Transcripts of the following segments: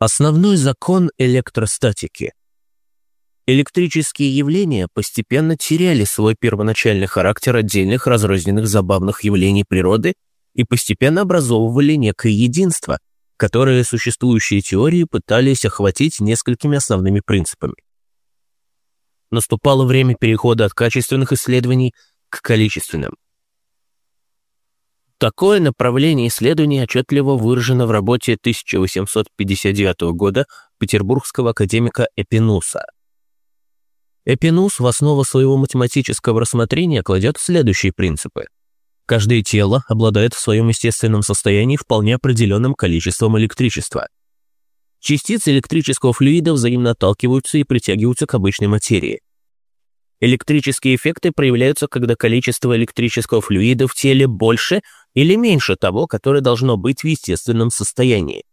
Основной закон электростатики. Электрические явления постепенно теряли свой первоначальный характер отдельных разрозненных забавных явлений природы и постепенно образовывали некое единство, которое существующие теории пытались охватить несколькими основными принципами. Наступало время перехода от качественных исследований к количественным – Такое направление исследований отчетливо выражено в работе 1859 года петербургского академика Эпинуса. Эпинус в основу своего математического рассмотрения кладет следующие принципы. Каждое тело обладает в своем естественном состоянии вполне определенным количеством электричества. Частицы электрического флюида взаимно отталкиваются и притягиваются к обычной материи. Электрические эффекты проявляются, когда количество электрического флюида в теле больше или меньше того, которое должно быть в естественном состоянии.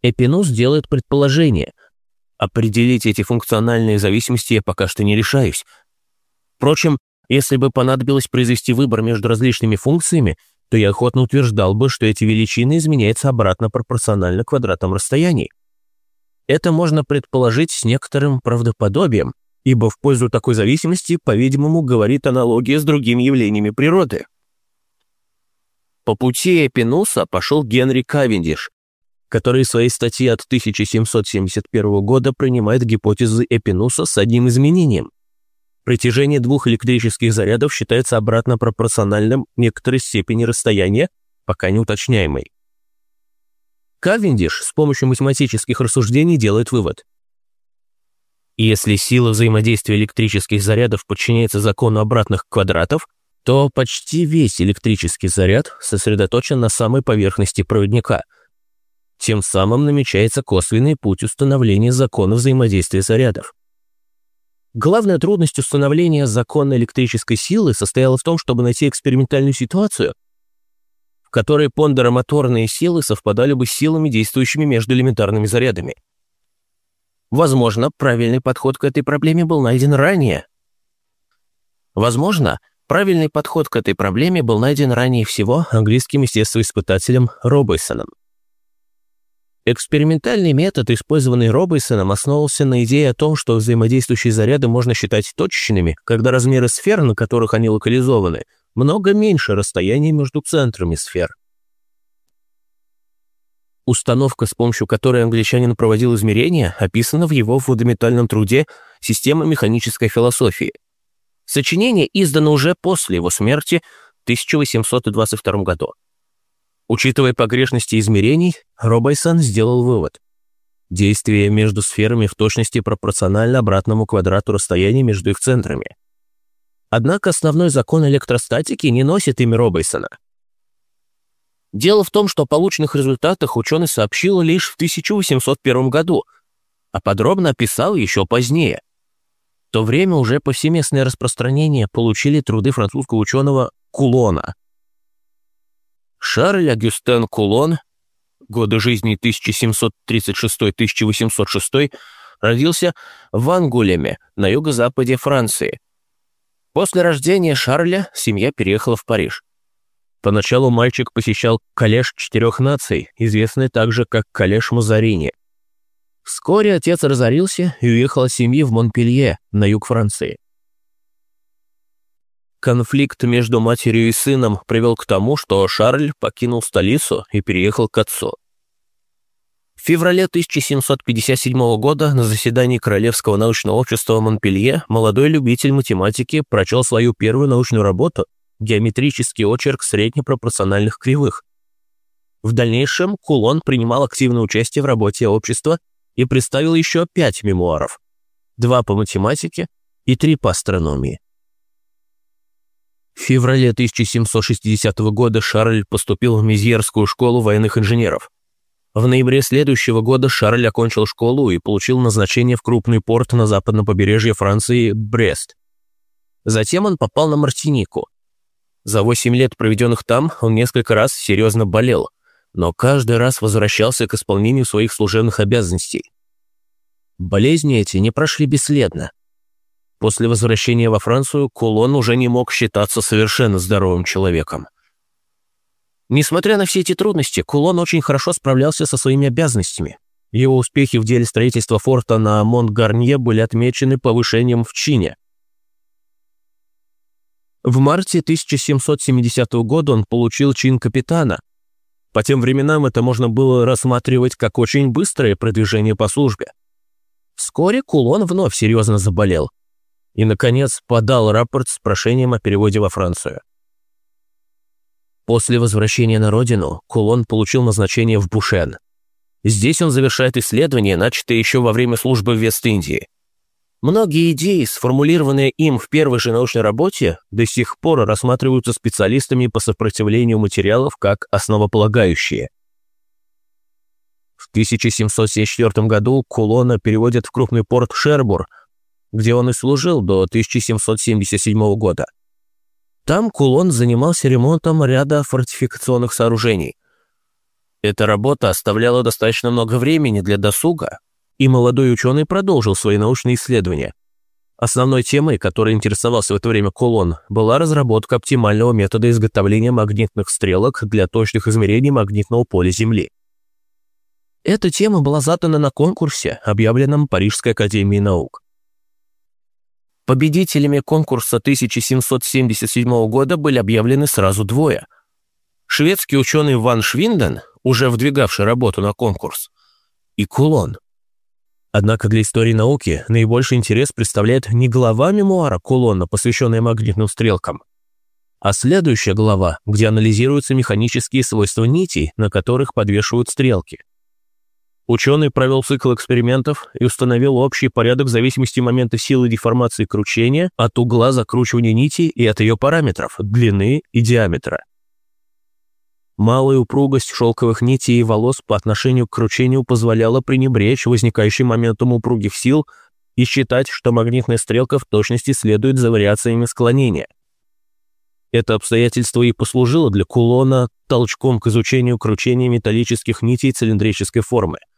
Эпинус делает предположение. Определить эти функциональные зависимости я пока что не решаюсь. Впрочем, если бы понадобилось произвести выбор между различными функциями, то я охотно утверждал бы, что эти величины изменяются обратно пропорционально квадратам расстояний. Это можно предположить с некоторым правдоподобием, ибо в пользу такой зависимости, по-видимому, говорит аналогия с другими явлениями природы. По пути Эпинуса пошел Генри Кавендиш, который в своей статье от 1771 года принимает гипотезы Эпинуса с одним изменением. Притяжение двух электрических зарядов считается обратно пропорциональным некоторой степени расстояния, пока не уточняемой. Кавендиш с помощью математических рассуждений делает вывод. Если сила взаимодействия электрических зарядов подчиняется закону обратных квадратов, то почти весь электрический заряд сосредоточен на самой поверхности проводника. Тем самым намечается косвенный путь установления закона взаимодействия зарядов. Главная трудность установления закона электрической силы состояла в том, чтобы найти экспериментальную ситуацию, в которой пондеромоторные силы совпадали бы с силами, действующими между элементарными зарядами. Возможно, правильный подход к этой проблеме был найден ранее. Возможно, Правильный подход к этой проблеме был найден ранее всего английским естествоиспытателем Робейсоном. Экспериментальный метод, использованный Робейсоном, основывался на идее о том, что взаимодействующие заряды можно считать точечными, когда размеры сфер, на которых они локализованы, много меньше расстояния между центрами сфер. Установка, с помощью которой англичанин проводил измерения, описана в его фундаментальном труде «Система механической философии», Сочинение издано уже после его смерти в 1822 году. Учитывая погрешности измерений, Робайсон сделал вывод. Действие между сферами в точности пропорционально обратному квадрату расстояния между их центрами. Однако основной закон электростатики не носит имя Робайсона. Дело в том, что о полученных результатах ученый сообщил лишь в 1801 году, а подробно описал еще позднее то время уже повсеместное распространение получили труды французского ученого Кулона. Шарль Агюстен Кулон, годы жизни 1736-1806, родился в Ангулеме на юго-западе Франции. После рождения Шарля семья переехала в Париж. Поначалу мальчик посещал коллеж четырех наций, известный также как коллеж Мазарини – Вскоре отец разорился и уехал от семьи в Монпелье, на юг Франции. Конфликт между матерью и сыном привел к тому, что Шарль покинул столицу и переехал к отцу. В феврале 1757 года на заседании Королевского научного общества Монпелье молодой любитель математики прочел свою первую научную работу «Геометрический очерк среднепропорциональных кривых». В дальнейшем Кулон принимал активное участие в работе общества и представил еще пять мемуаров, два по математике и три по астрономии. В феврале 1760 года Шарль поступил в Мизьерскую школу военных инженеров. В ноябре следующего года Шарль окончил школу и получил назначение в крупный порт на западном побережье Франции Брест. Затем он попал на Мартинику. За 8 лет, проведенных там, он несколько раз серьезно болел но каждый раз возвращался к исполнению своих служебных обязанностей. Болезни эти не прошли бесследно. После возвращения во Францию Кулон уже не мог считаться совершенно здоровым человеком. Несмотря на все эти трудности, Кулон очень хорошо справлялся со своими обязанностями. Его успехи в деле строительства форта на Монт-Гарнье были отмечены повышением в чине. В марте 1770 года он получил чин капитана. По тем временам это можно было рассматривать как очень быстрое продвижение по службе. Вскоре Кулон вновь серьезно заболел и, наконец, подал рапорт с прошением о переводе во Францию. После возвращения на родину Кулон получил назначение в Бушен. Здесь он завершает исследования, начатые еще во время службы в Вест-Индии. Многие идеи, сформулированные им в первой же научной работе, до сих пор рассматриваются специалистами по сопротивлению материалов как основополагающие. В 1774 году Кулона переводят в крупный порт Шербур, где он и служил до 1777 года. Там Кулон занимался ремонтом ряда фортификационных сооружений. Эта работа оставляла достаточно много времени для досуга, и молодой ученый продолжил свои научные исследования. Основной темой, которой интересовался в это время Кулон, была разработка оптимального метода изготовления магнитных стрелок для точных измерений магнитного поля Земли. Эта тема была задана на конкурсе, объявленном Парижской академией наук. Победителями конкурса 1777 года были объявлены сразу двое. Шведский ученый Ван Швинден, уже вдвигавший работу на конкурс, и Кулон. Однако для истории науки наибольший интерес представляет не глава мемуара Кулона, посвященная магнитным стрелкам, а следующая глава, где анализируются механические свойства нитей, на которых подвешивают стрелки. Ученый провел цикл экспериментов и установил общий порядок в зависимости момента силы деформации кручения от угла закручивания нити и от ее параметров – длины и диаметра. Малая упругость шелковых нитей и волос по отношению к кручению позволяла пренебречь возникающим моментом упругих сил и считать, что магнитная стрелка в точности следует за вариациями склонения. Это обстоятельство и послужило для Кулона толчком к изучению кручения металлических нитей цилиндрической формы –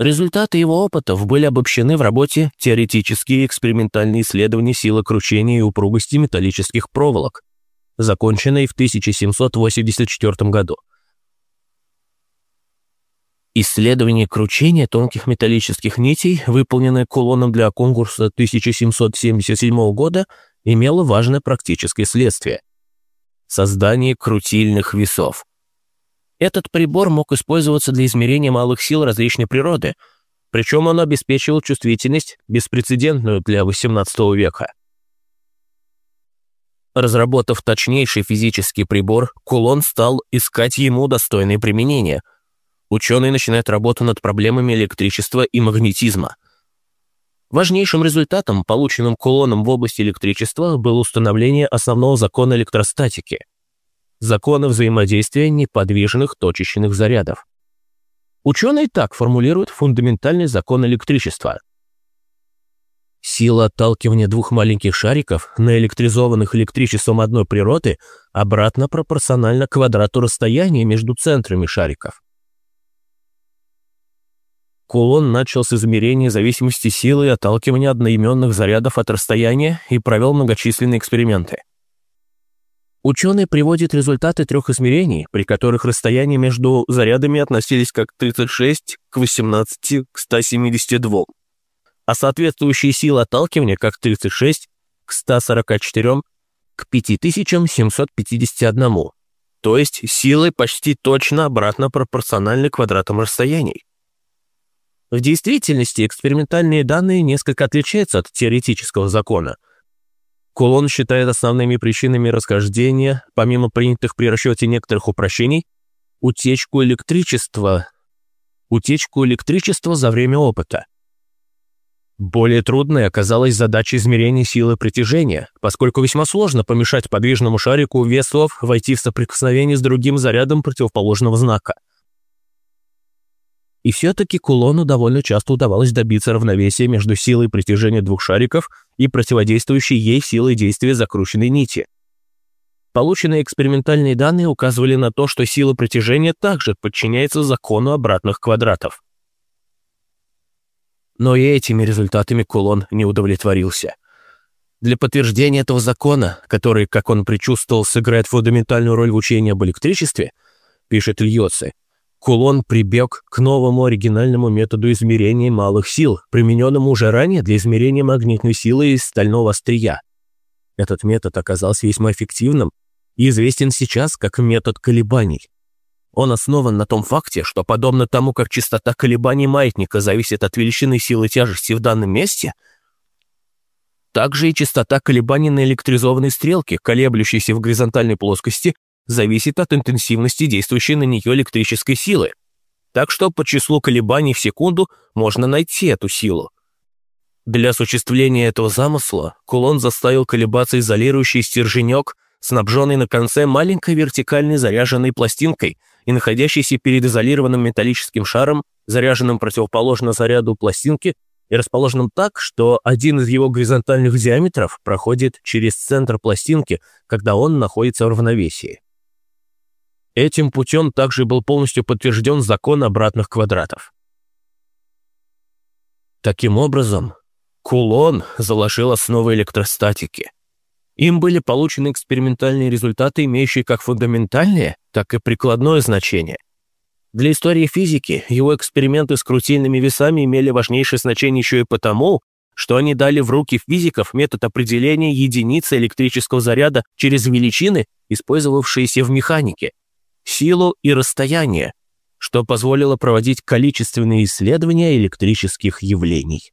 Результаты его опытов были обобщены в работе «Теоретические и экспериментальные исследования силы кручения и упругости металлических проволок», законченной в 1784 году. Исследование кручения тонких металлических нитей, выполненное кулоном для конкурса 1777 года, имело важное практическое следствие – создание крутильных весов. Этот прибор мог использоваться для измерения малых сил различной природы, причем он обеспечивал чувствительность, беспрецедентную для XVIII века. Разработав точнейший физический прибор, Кулон стал искать ему достойные применения. Ученый начинает работу над проблемами электричества и магнетизма. Важнейшим результатом, полученным Кулоном в области электричества, было установление основного закона электростатики – закона взаимодействия неподвижных точечных зарядов. Ученые так формулируют фундаментальный закон электричества. Сила отталкивания двух маленьких шариков, наэлектризованных электричеством одной природы, обратно пропорциональна квадрату расстояния между центрами шариков. Кулон начал с измерения зависимости силы и отталкивания одноименных зарядов от расстояния и провел многочисленные эксперименты. Ученый приводит результаты трех измерений, при которых расстояния между зарядами относились как 36 к 18 к 172, а соответствующие силы отталкивания как 36 к 144 к 5751, то есть силы почти точно обратно пропорциональны квадратам расстояний. В действительности экспериментальные данные несколько отличаются от теоретического закона – Кулон считает основными причинами расхождения, помимо принятых при расчете некоторых упрощений, утечку электричества, утечку электричества за время опыта. Более трудной оказалась задача измерения силы притяжения, поскольку весьма сложно помешать подвижному шарику весов войти в соприкосновение с другим зарядом противоположного знака – и все-таки кулону довольно часто удавалось добиться равновесия между силой притяжения двух шариков и противодействующей ей силой действия закрученной нити. Полученные экспериментальные данные указывали на то, что сила притяжения также подчиняется закону обратных квадратов. Но и этими результатами кулон не удовлетворился. Для подтверждения этого закона, который, как он предчувствовал, сыграет фундаментальную роль в учении об электричестве, пишет Ильоци, Кулон прибег к новому оригинальному методу измерения малых сил, примененному уже ранее для измерения магнитной силы из стального острия. Этот метод оказался весьма эффективным и известен сейчас как метод колебаний. Он основан на том факте, что подобно тому, как частота колебаний маятника зависит от величины силы тяжести в данном месте – также и частота колебаний на электризованной стрелке, колеблющейся в горизонтальной плоскости, зависит от интенсивности действующей на нее электрической силы. Так что по числу колебаний в секунду можно найти эту силу. Для осуществления этого замысла Кулон заставил колебаться изолирующий стерженек, снабженный на конце маленькой вертикальной заряженной пластинкой и находящийся перед изолированным металлическим шаром, заряженным противоположно заряду пластинки, и расположенном так, что один из его горизонтальных диаметров проходит через центр пластинки, когда он находится в равновесии. Этим путем также был полностью подтвержден закон обратных квадратов. Таким образом, Кулон заложил основы электростатики. Им были получены экспериментальные результаты, имеющие как фундаментальное, так и прикладное значение – для истории физики его эксперименты с крутильными весами имели важнейшее значение еще и потому, что они дали в руки физиков метод определения единицы электрического заряда через величины, использовавшиеся в механике, силу и расстояние, что позволило проводить количественные исследования электрических явлений.